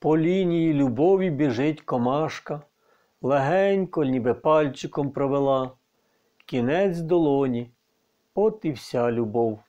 По лінії любові біжить комашка, легенько, ніби пальчиком провела, кінець долоні, от і вся любов.